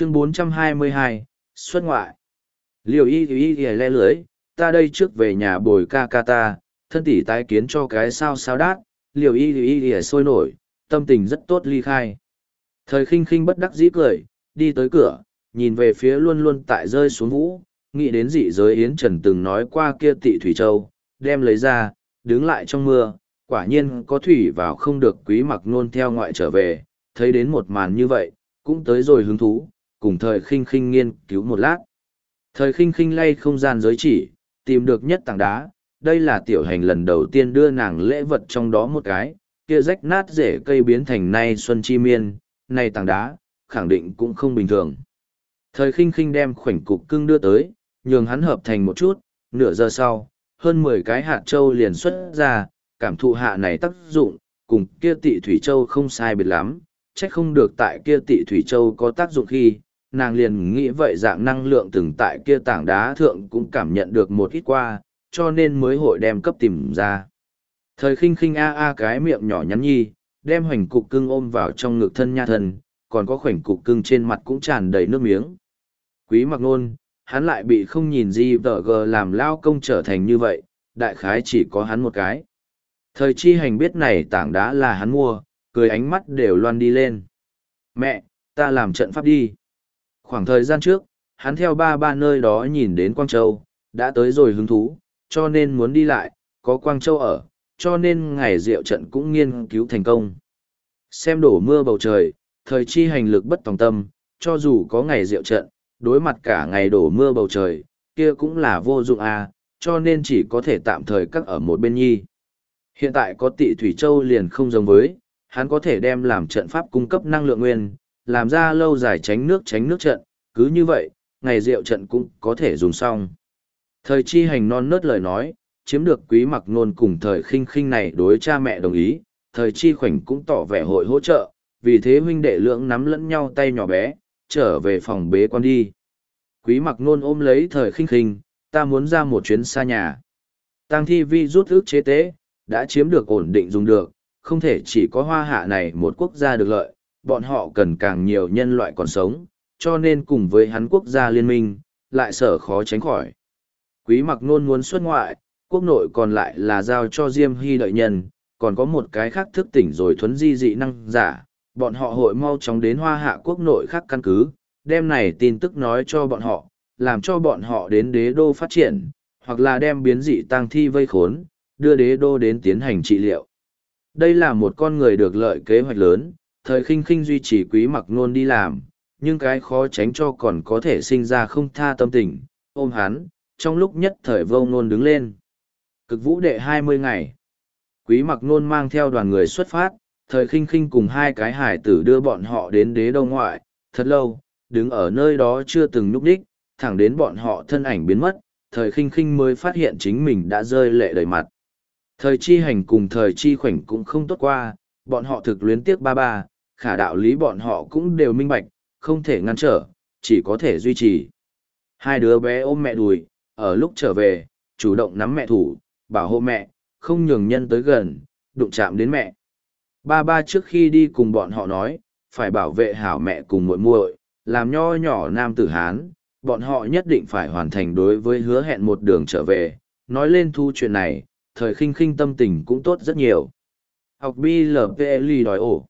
chương 422, xuất ngoại. Liều y y y le lưới, ta đây trước về nhà bồi ca ca ta, thân tỷ tái kiến cho cái sao sao đát, liều y y y sôi nổi, tâm tình rất tốt ly khai. Thời khinh khinh bất đắc dĩ cười, đi tới cửa, nhìn về phía luôn luôn tại rơi xuống vũ, nghĩ đến dị giới Yến Trần từng nói qua kia tị Thủy Châu, đem lấy ra, đứng lại trong mưa, quả nhiên có thủy vào không được quý mặc nôn theo ngoại trở về, thấy đến một màn như vậy, cũng tới rồi hứng thú, cùng thời khinh khinh nghiên cứu một lát. Thời khinh khinh lay không gian giới chỉ, tìm được nhất tảng đá, đây là tiểu hành lần đầu tiên đưa nàng lễ vật trong đó một cái, kia rách nát rễ cây biến thành nay xuân chi miên, này tảng đá, khẳng định cũng không bình thường. Thời khinh khinh đem khoảnh cục cưng đưa tới, nhường hắn hợp thành một chút, nửa giờ sau, hơn mười cái hạt châu liền xuất ra, cảm thụ hạ này tác dụng, cùng kia tị thủy châu không sai biệt lắm, trách không được tại kia tị thủy châu có tác dụng khi, nàng liền nghĩ vậy dạng năng lượng từng tại kia tảng đá thượng cũng cảm nhận được một ít qua, cho nên mới hội đem cấp tìm ra. Thời khinh khinh a a cái miệng nhỏ nhắn nhi, đem hoành cục cưng ôm vào trong ngực thân nha thân, còn có khoảnh cục cưng trên mặt cũng tràn đầy nước miếng. Quý mặc nôn, hắn lại bị không nhìn gì vợ gờ làm lao công trở thành như vậy, đại khái chỉ có hắn một cái. Thời chi hành biết này tảng đá là hắn mua, cười ánh mắt đều loan đi lên. Mẹ, ta làm trận pháp đi. Khoảng thời gian trước, hắn theo ba ba nơi đó nhìn đến Quang Châu, đã tới rồi hứng thú, cho nên muốn đi lại, có Quang Châu ở, cho nên ngày rượu trận cũng nghiên cứu thành công. Xem đổ mưa bầu trời, thời chi hành lực bất tòng tâm, cho dù có ngày rượu trận, đối mặt cả ngày đổ mưa bầu trời, kia cũng là vô dụng à, cho nên chỉ có thể tạm thời cắt ở một bên nhi. Hiện tại có tị Thủy Châu liền không giống với, hắn có thể đem làm trận pháp cung cấp năng lượng nguyên, làm ra lâu dài tránh nước tránh nước trận, cứ như vậy, ngày rượu trận cũng có thể dùng xong. Thời chi hành non nớt lời nói, chiếm được quý mặc nôn cùng thời khinh khinh này đối cha mẹ đồng ý, thời chi khoảnh cũng tỏ vẻ hội hỗ trợ, vì thế huynh đệ lượng nắm lẫn nhau tay nhỏ bé, trở về phòng bế quan đi. Quý mặc nôn ôm lấy thời khinh khinh, ta muốn ra một chuyến xa nhà. Tăng thi vi rút ước chế tế, đã chiếm được ổn định dùng được, không thể chỉ có hoa hạ này một quốc gia được lợi, bọn họ cần càng nhiều nhân loại còn sống, cho nên cùng với hắn quốc gia liên minh, lại sở khó tránh khỏi. Quý mặc nôn muốn xuất ngoại, quốc nội còn lại là giao cho Diêm Hy đợi nhân, còn có một cái khác thức tỉnh rồi thuấn di dị năng giả, bọn họ hội mau chóng đến hoa hạ quốc nội khác căn cứ, đem này tin tức nói cho bọn họ, làm cho bọn họ đến đế đô phát triển, hoặc là đem biến dị tăng thi vây khốn, đưa đế đô đến tiến hành trị liệu. Đây là một con người được lợi kế hoạch lớn, thời khinh khinh duy trì quý mặc nôn đi làm, nhưng cái khó tránh cho còn có thể sinh ra không tha tâm tình, ôm hắn, trong lúc nhất thời vô nôn đứng lên. Cực vũ đệ hai mươi ngày. Quý mặc nôn mang theo đoàn người xuất phát, thời khinh khinh cùng hai cái hải tử đưa bọn họ đến đế đông ngoại, thật lâu, đứng ở nơi đó chưa từng núp đích, thẳng đến bọn họ thân ảnh biến mất, thời khinh khinh mới phát hiện chính mình đã rơi lệ đầy mặt. Thời chi hành cùng thời chi khoảnh cũng không tốt qua, bọn họ thực luyến tiếc ba ba, khả đạo lý bọn họ cũng đều minh bạch, không thể ngăn trở, chỉ có thể duy trì. Hai đứa bé ôm mẹ đùi, ở lúc trở về, chủ động nắm mẹ thủ, bảo hộ mẹ, không nhường nhân tới gần, đụng chạm đến mẹ. Ba ba trước khi đi cùng bọn họ nói, phải bảo vệ hảo mẹ cùng muội muội, làm nho nhỏ nam tử Hán, bọn họ nhất định phải hoàn thành đối với hứa hẹn một đường trở về. Nói lên thu chuyện này, thời khinh khinh tâm tình cũng tốt rất nhiều. Học BLPL đòi ổ.